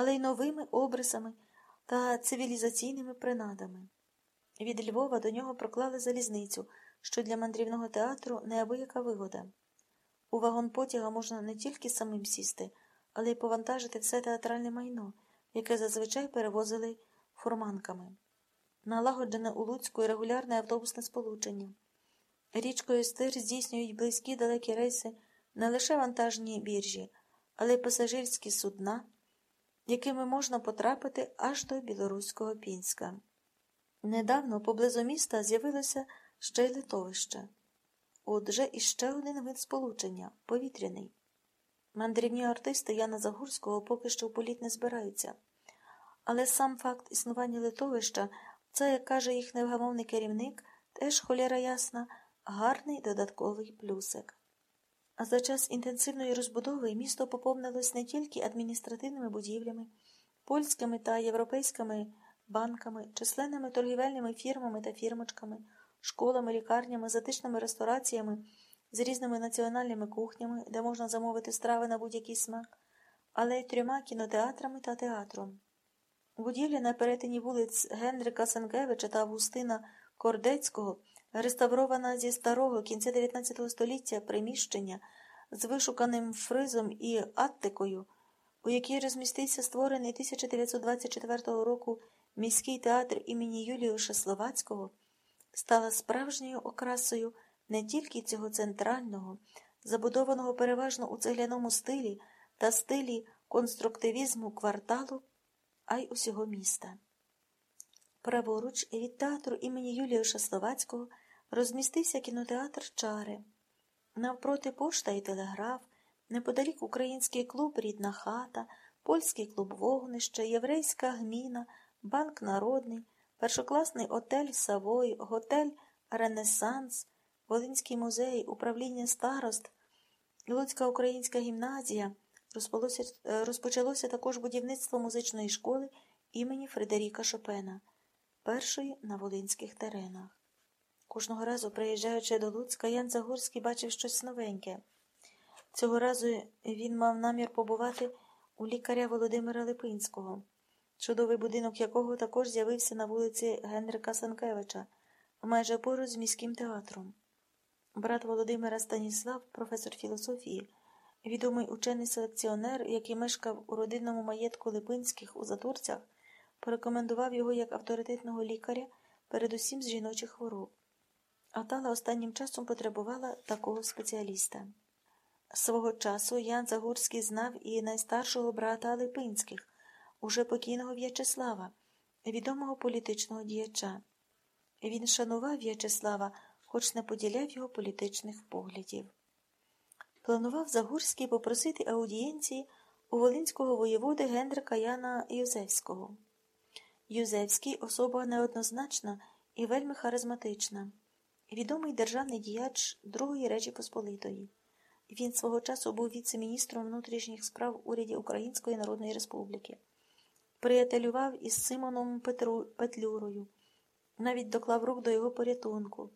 але й новими обрисами та цивілізаційними принадами. Від Львова до нього проклали залізницю, що для мандрівного театру неабияка вигода. У вагон потяга можна не тільки самим сісти, але й повантажити все театральне майно, яке зазвичай перевозили фурманками. Налагоджене у Луцьку і регулярне автобусне сполучення. Річкою стир здійснюють близькі далекі рейси не лише вантажні біржі, але й пасажирські судна, якими можна потрапити аж до білоруського Пінська. Недавно поблизу міста з'явилося ще й литовище. Отже, іще один вид сполучення повітряний. Мандрівні артисти Яна Загурського поки що в політ не збираються. Але сам факт існування литовища, це, як каже їх невгамовний керівник, теж холєра ясна, гарний додатковий плюсик. А за час інтенсивної розбудови місто поповнилось не тільки адміністративними будівлями, польськими та європейськими банками, численними торгівельними фірмами та фірмочками, школами, лікарнями, затишними рестораціями з різними національними кухнями, де можна замовити страви на будь-який смак, але й трьома кінотеатрами та театром. Будівля на перетині вулиць Генрика Сенкевича та Августина Кордецького, реставрована зі старого кінця 19 століття приміщення з вишуканим фризом і аттикою, у якій розмістився створений 1924 року міський театр імені Юліуша Словацького, стала справжньою окрасою не тільки цього центрального, забудованого переважно у цегляному стилі та стилі конструктивізму кварталу, а й усього міста. Праворуч від театру імені Юліуша Словацького розмістився кінотеатр Чари, навпроти пошта і телеграф, неподалік український клуб Рідна хата, польський клуб Вогнище, Єврейська гміна, Банк Народний, першокласний отель Савой, готель Ренесанс, Волинський музей, управління старост, Луцька українська гімназія. Розпочалося також будівництво музичної школи імені Фредеріка Шопена, першої на волинських теренах. Кожного разу, приїжджаючи до Луцька, Ян Загорський бачив щось новеньке. Цього разу він мав намір побувати у лікаря Володимира Липинського, чудовий будинок якого також з'явився на вулиці Генрика Санкевича, майже поруч з міським театром. Брат Володимира Станіслав, професор філософії, відомий учений селекціонер, який мешкав у родинному маєтку Липинських у Затурцях, порекомендував його як авторитетного лікаря, передусім з жіночих хвороб. Атала останнім часом потребувала такого спеціаліста. Свого часу Ян Загурський знав і найстаршого брата Липинських, уже покійного В'ячеслава, відомого політичного діяча. Він шанував В'ячеслава, хоч не поділяв його політичних поглядів. Планував Загурський попросити аудієнції у волинського воєводи Гендрика Яна Юзевського. Юзевський особа неоднозначна і вельми харизматична, відомий державний діяч Другої Речі Посполитої. Він свого часу був віце-міністром внутрішніх справ уряді Української Народної Республіки, приятелював із Симоном Петру Петлюрою, навіть доклав рук до його порятунку.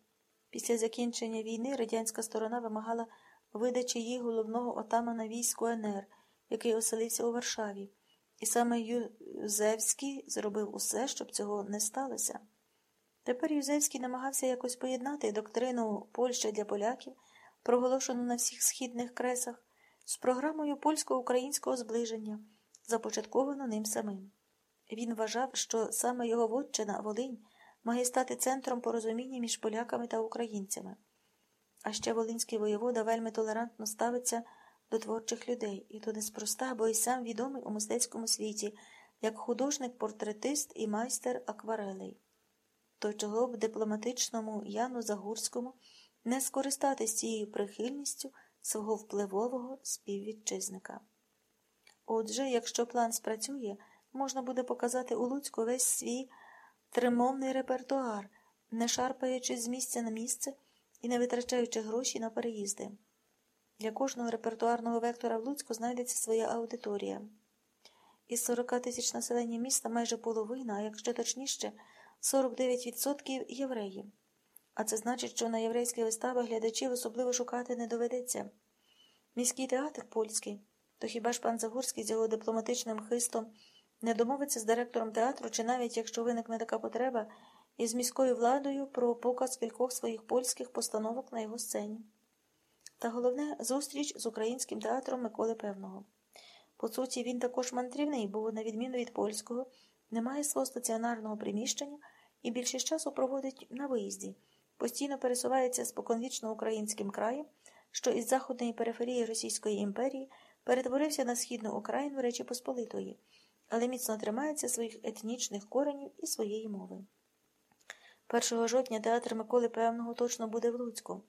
Після закінчення війни радянська сторона вимагала видачі її головного отамана військ УНР, який оселився у Варшаві, і саме Юзевський зробив усе, щоб цього не сталося. Тепер Юзевський намагався якось поєднати доктрину Польща для поляків, проголошену на всіх східних кресах, з програмою польсько-українського зближення, започатковано ним самим. Він вважав, що саме його вотчина Волинь має стати центром порозуміння між поляками та українцями. А ще Волинський воєвода вельми толерантно ставиться до творчих людей, і то неспроста, бо й сам відомий у мистецькому світі як художник-портретист і майстер акварелей. То чого б дипломатичному Яну Загурському не скористатись цією прихильністю свого впливового співвітчизника. Отже, якщо план спрацює, можна буде показати у Луцьку весь свій тримовний репертуар, не шарпаючись з місця на місце і не витрачаючи гроші на переїзди. Для кожного репертуарного вектора в Луцьку знайдеться своя аудиторія. Із 40 тисяч населення міста майже половина, а якщо точніше, 49% євреїв. А це значить, що на єврейські вистави глядачів особливо шукати не доведеться. Міський театр польський, то хіба ж пан Загорський з його дипломатичним хистом не домовиться з директором театру, чи навіть якщо виникне така потреба, із міською владою про показ кількох своїх польських постановок на його сцені. Та головне зустріч з українським театром Миколи Певного. По суті, він також мандрівний, бо, на відміну від польського, не має свого стаціонарного приміщення і більшість часу проводить на виїзді, постійно пересувається споконвічно українським краєм, що із заходної периферії Російської імперії перетворився на східну Україну Речі Посполитої, але міцно тримається своїх етнічних коренів і своєї мови. 1 жовтня театр Миколи Певного точно буде в Луцьку.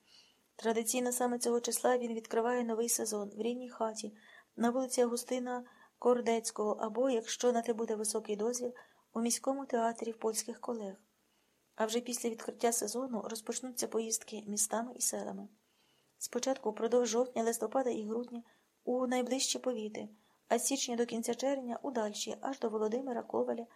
Традиційно саме цього числа він відкриває новий сезон в рідній хаті на вулиці Агустина Кордецького або, якщо на те буде високий дозвіл, у міському театрі в польських колег. А вже після відкриття сезону розпочнуться поїздки містами і селами. Спочатку впродовж жовтня, листопада і грудня у найближчі повіти, а з січня до кінця червня у дальші, аж до Володимира, Коваля,